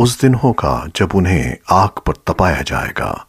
उस दिन होगा जब उन्हें आग पर तपाया जाएगा।